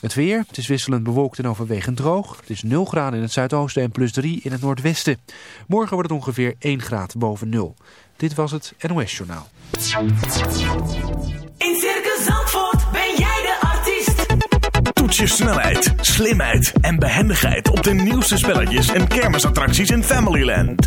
Het weer, het is wisselend bewolkt en overwegend droog. Het is 0 graden in het zuidoosten en plus 3 in het noordwesten. Morgen wordt het ongeveer 1 graad boven 0. Dit was het NOS Journaal. In Circus Zandvoort ben jij de artiest. Toets je snelheid, slimheid en behendigheid op de nieuwste spelletjes en kermisattracties in Familyland.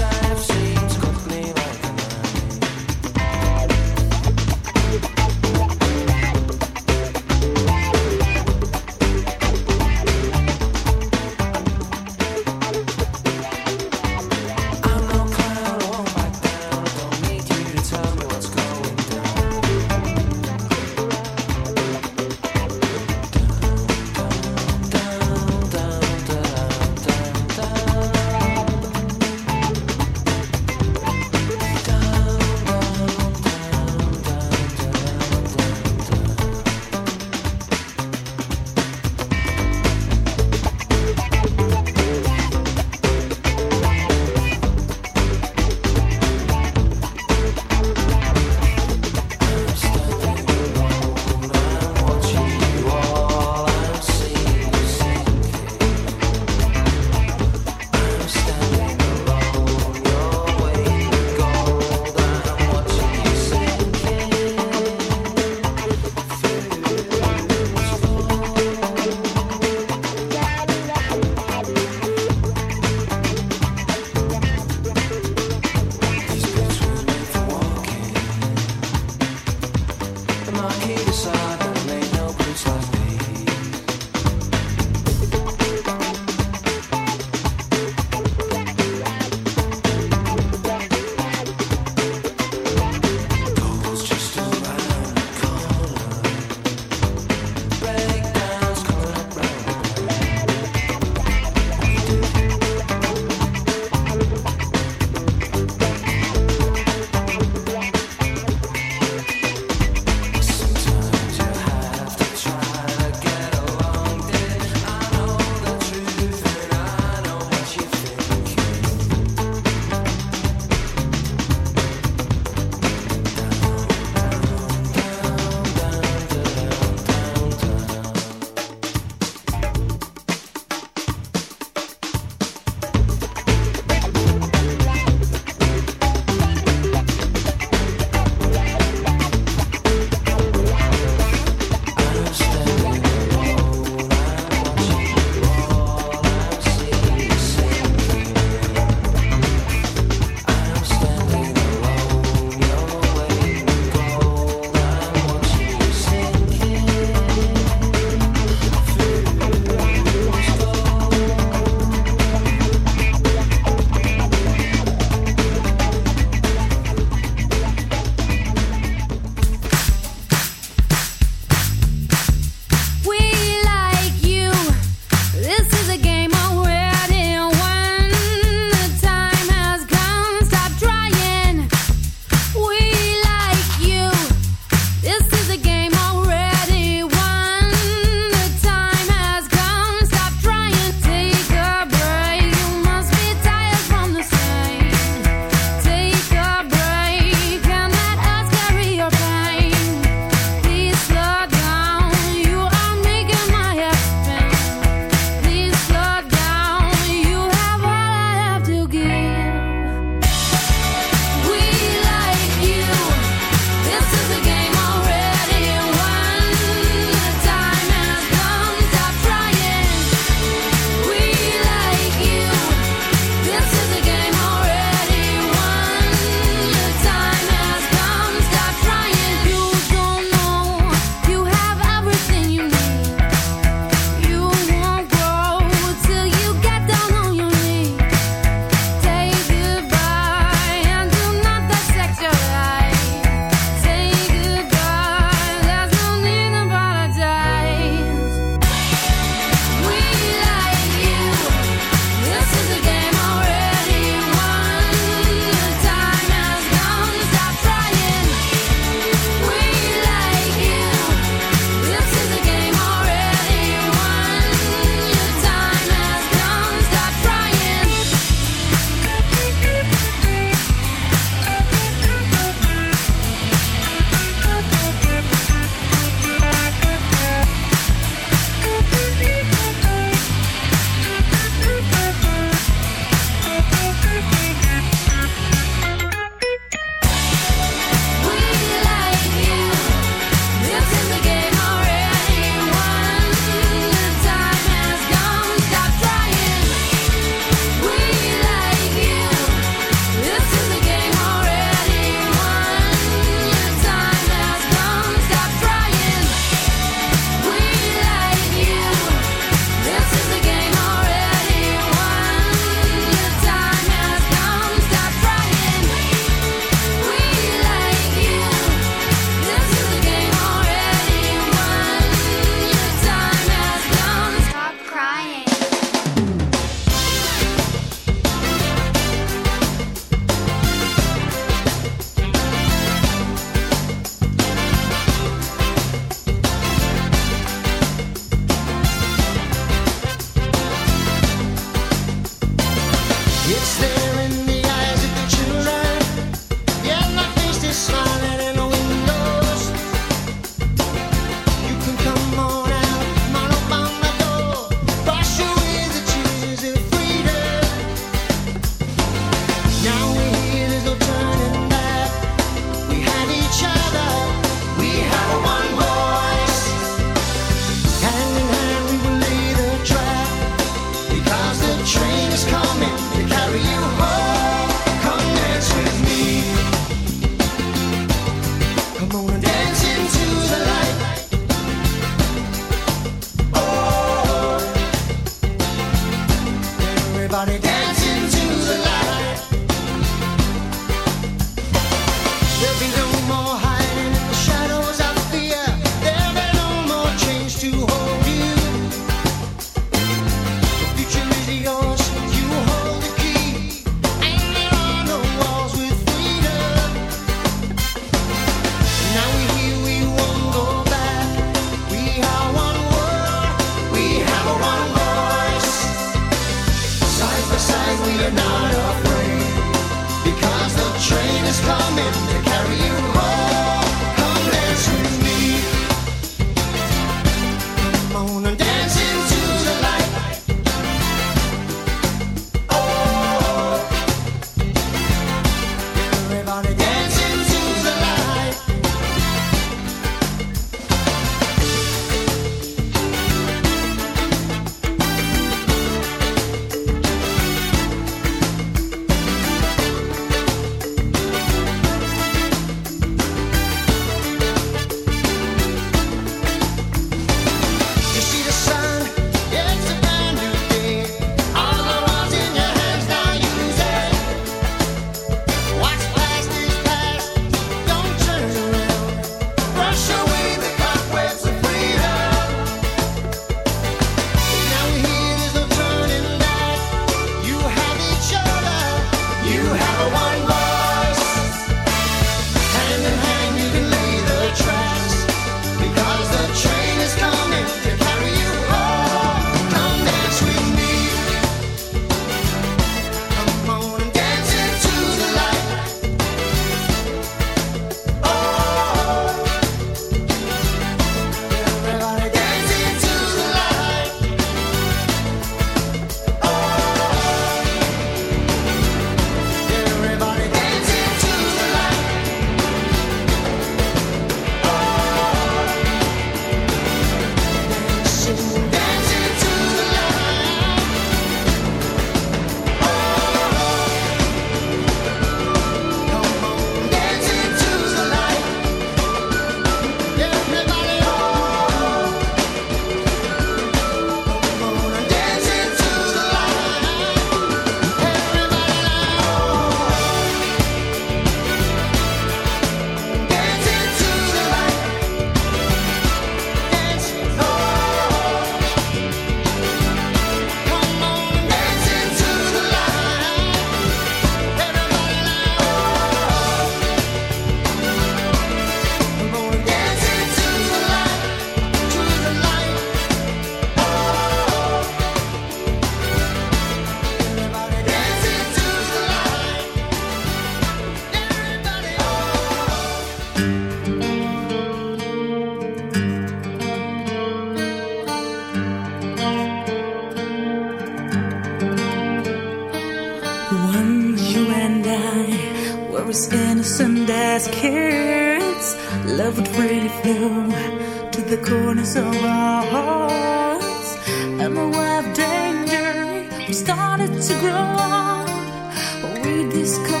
read this card.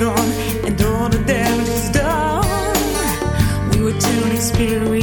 gone and all the damage is done. We were two experienced.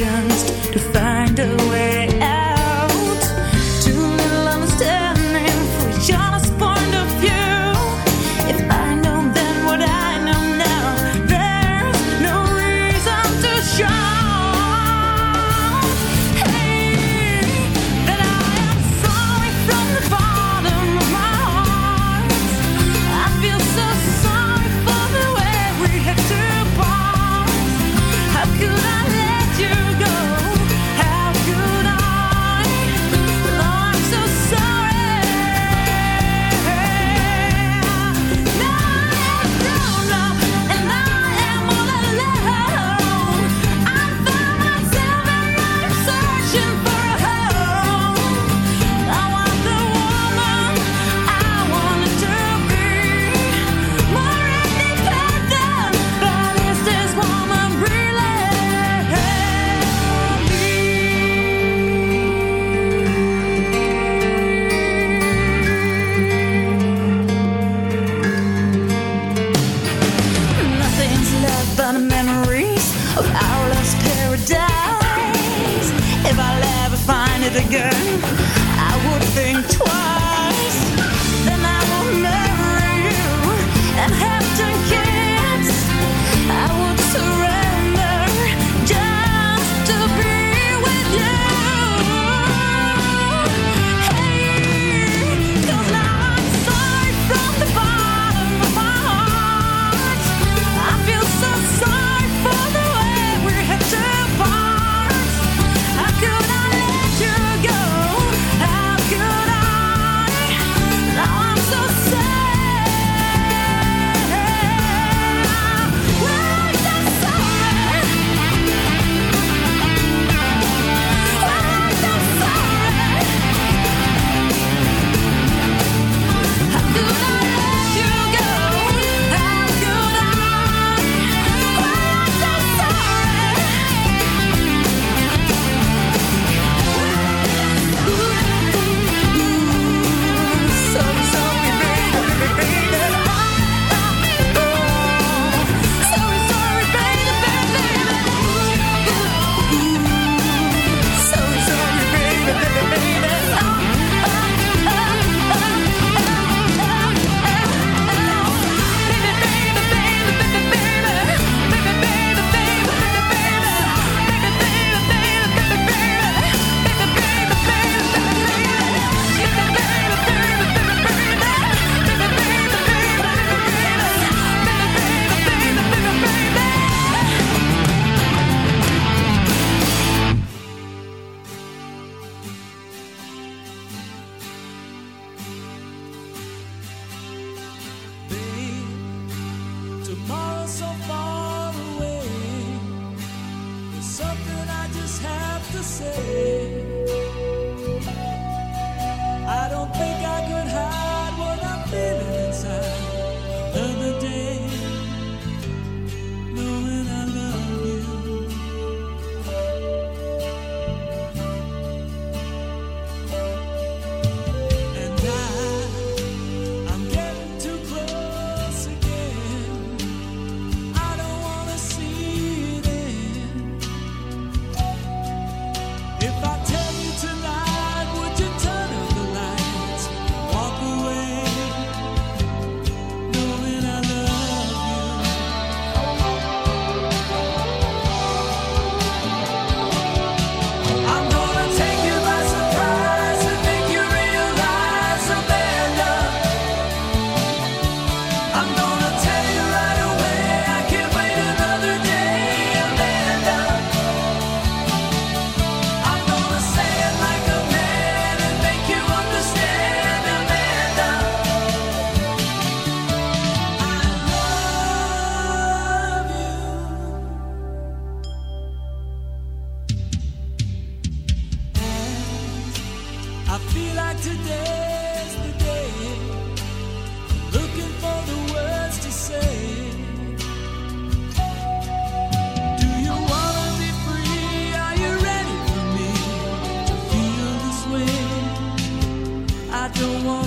Don't wanna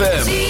ZFM.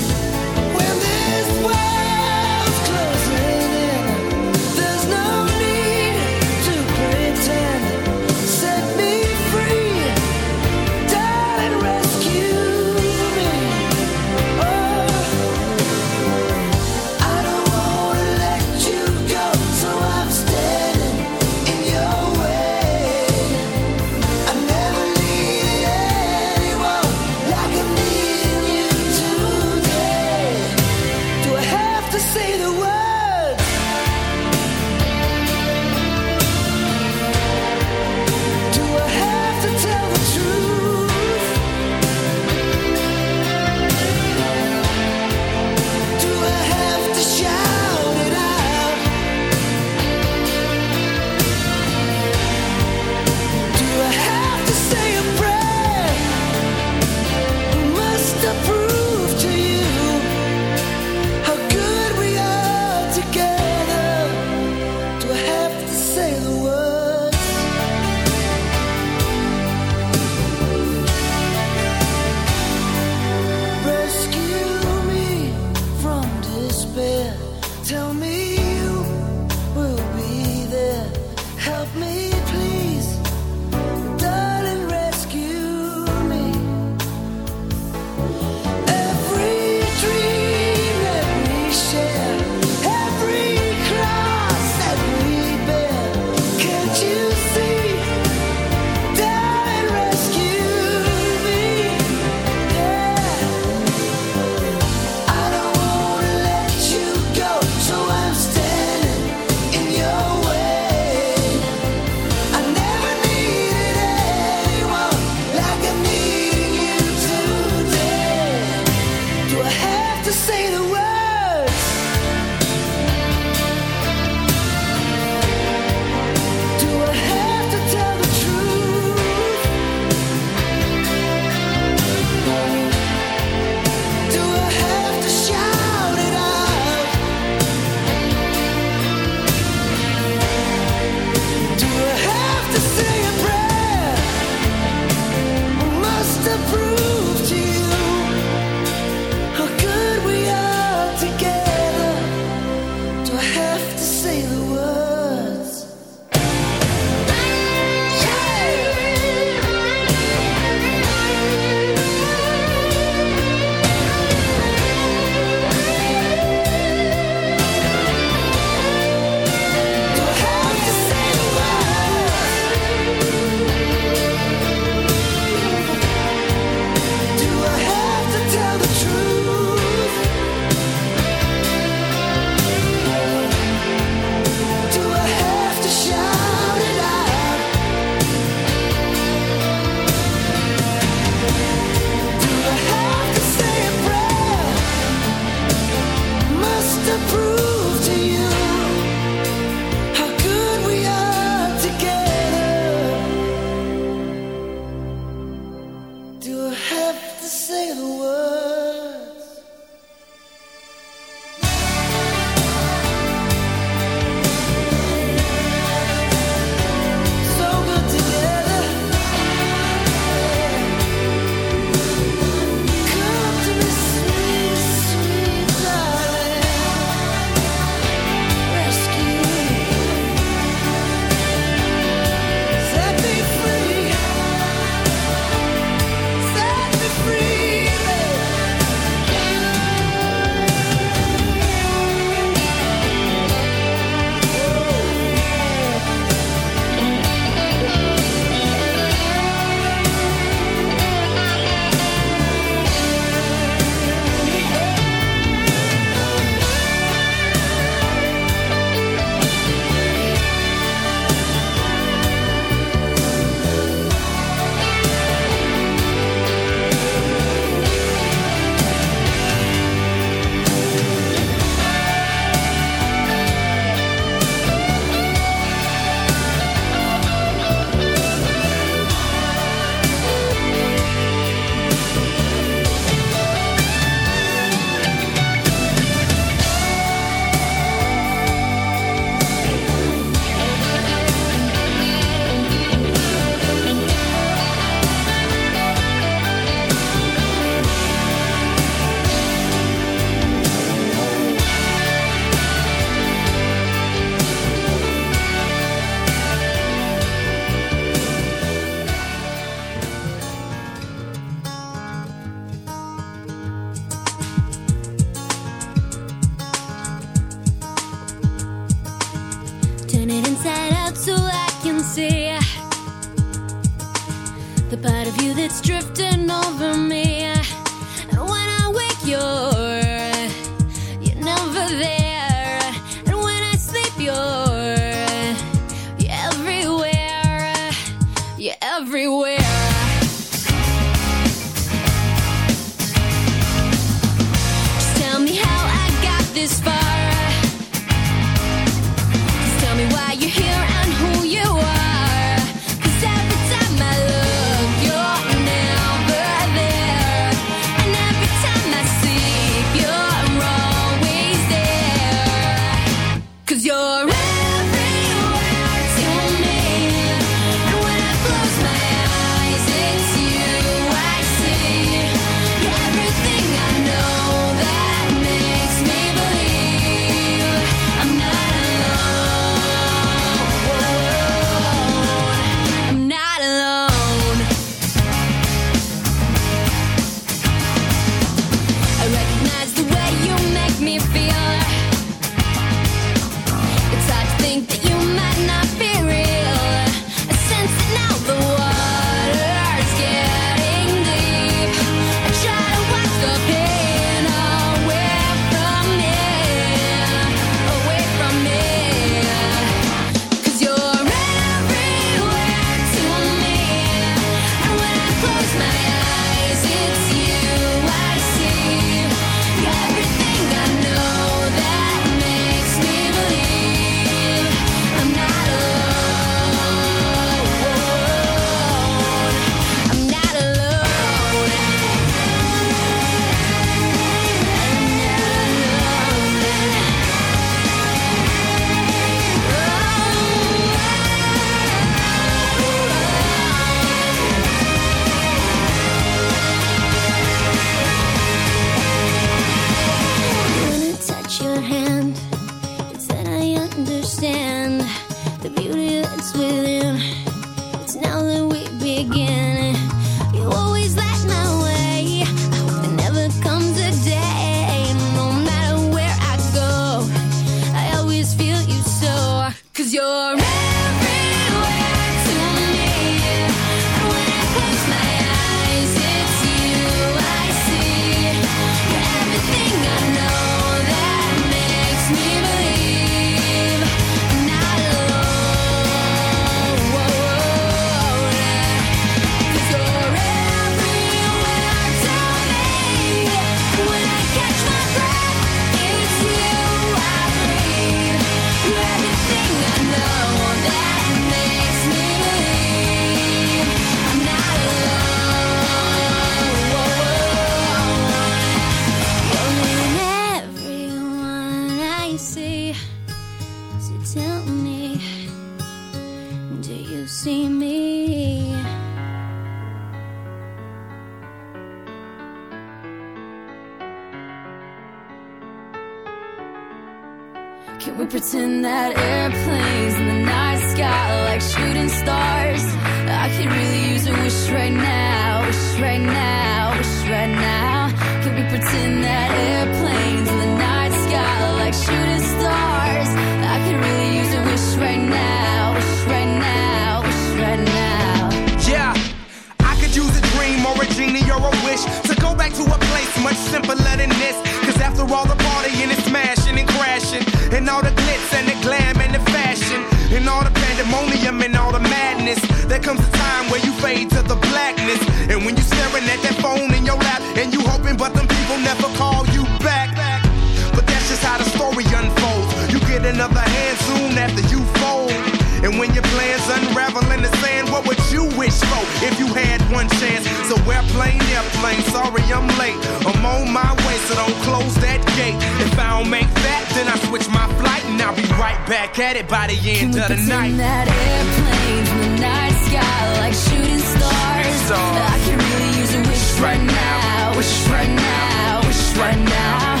plans unravel in the sand. What would you wish for if you had one chance? So airplane, airplane, sorry I'm late. I'm on my way, so don't close that gate. If I don't make that, then I switch my flight and I'll be right back at it by the end of the night. that airplane from the night sky like shooting stars. stars. I can really use a wish right, right now, wish right now, wish right now.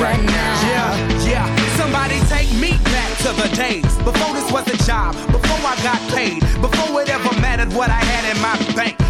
right now. Yeah, yeah. Somebody take me back to the days before this was a job, before I got paid, before it ever mattered what I had in my bank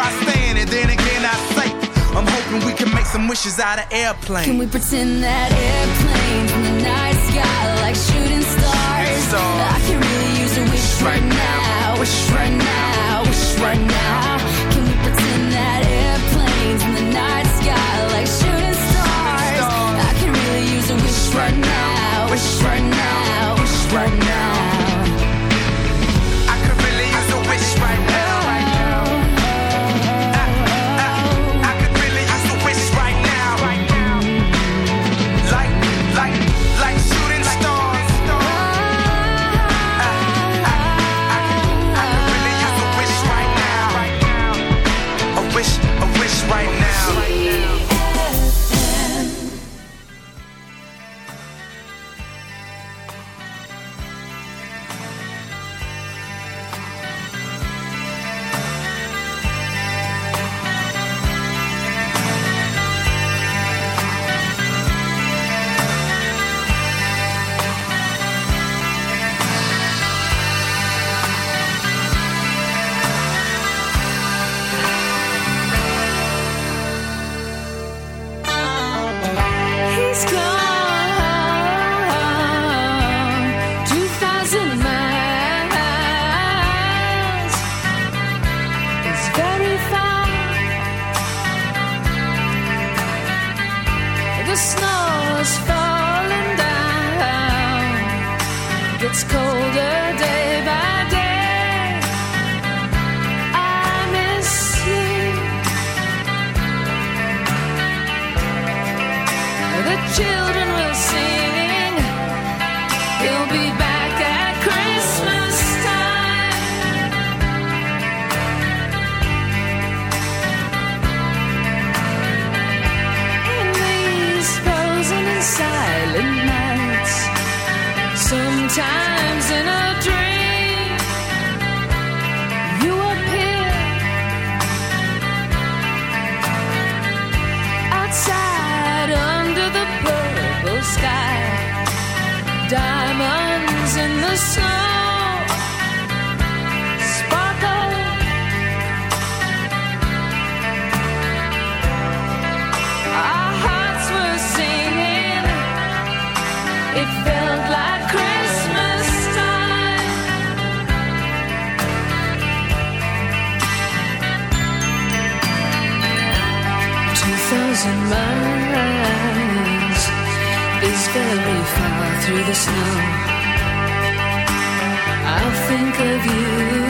I stand, and then again I say, I'm hoping we can make some wishes out of airplanes. Can we pretend that airplanes in the night sky like shooting stars? stars. I can really use a wish right now, wish right now, wish right now. Can we pretend that airplanes in the night sky like shooting stars? stars. I can really use a wish right now, wish right now, wish right now. Two thousand miles is very far through the snow. I'll think of you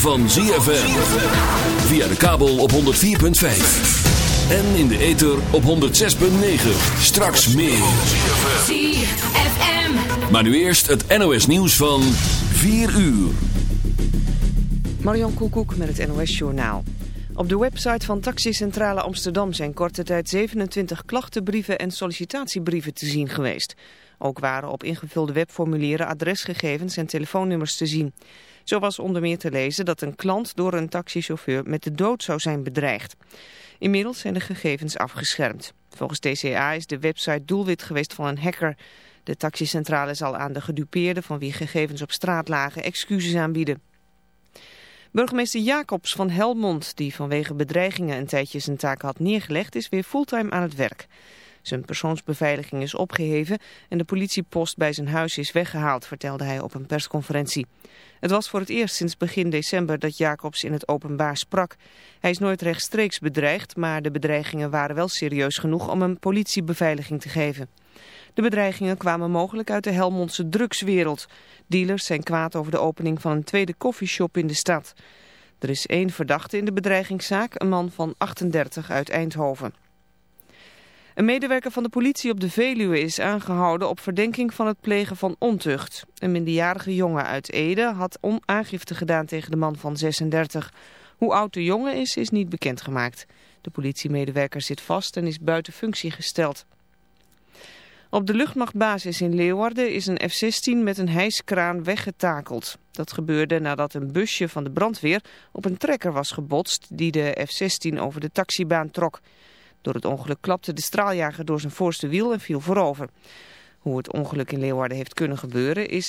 Van ZFM. Via de kabel op 104.5. En in de ether op 106.9. Straks meer. ZFM. Maar nu eerst het NOS nieuws van 4 uur. Marion Koekoek met het NOS Journaal. Op de website van Taxicentrale Amsterdam zijn korte tijd 27 klachtenbrieven en sollicitatiebrieven te zien geweest. Ook waren op ingevulde webformulieren adresgegevens en telefoonnummers te zien. Zo was onder meer te lezen dat een klant door een taxichauffeur met de dood zou zijn bedreigd. Inmiddels zijn de gegevens afgeschermd. Volgens TCA is de website doelwit geweest van een hacker. De taxicentrale zal aan de gedupeerden van wie gegevens op straat lagen excuses aanbieden. Burgemeester Jacobs van Helmond, die vanwege bedreigingen een tijdje zijn taak had neergelegd, is weer fulltime aan het werk. Zijn persoonsbeveiliging is opgeheven en de politiepost bij zijn huis is weggehaald, vertelde hij op een persconferentie. Het was voor het eerst sinds begin december dat Jacobs in het openbaar sprak. Hij is nooit rechtstreeks bedreigd, maar de bedreigingen waren wel serieus genoeg om hem politiebeveiliging te geven. De bedreigingen kwamen mogelijk uit de Helmondse drugswereld. Dealers zijn kwaad over de opening van een tweede koffieshop in de stad. Er is één verdachte in de bedreigingszaak, een man van 38 uit Eindhoven. Een medewerker van de politie op de Veluwe is aangehouden op verdenking van het plegen van ontucht. Een minderjarige jongen uit Ede had onaangifte gedaan tegen de man van 36. Hoe oud de jongen is, is niet bekendgemaakt. De politiemedewerker zit vast en is buiten functie gesteld. Op de luchtmachtbasis in Leeuwarden is een F-16 met een hijskraan weggetakeld. Dat gebeurde nadat een busje van de brandweer op een trekker was gebotst die de F-16 over de taxibaan trok. Door het ongeluk klapte de straaljager door zijn voorste wiel en viel voorover. Hoe het ongeluk in Leeuwarden heeft kunnen gebeuren is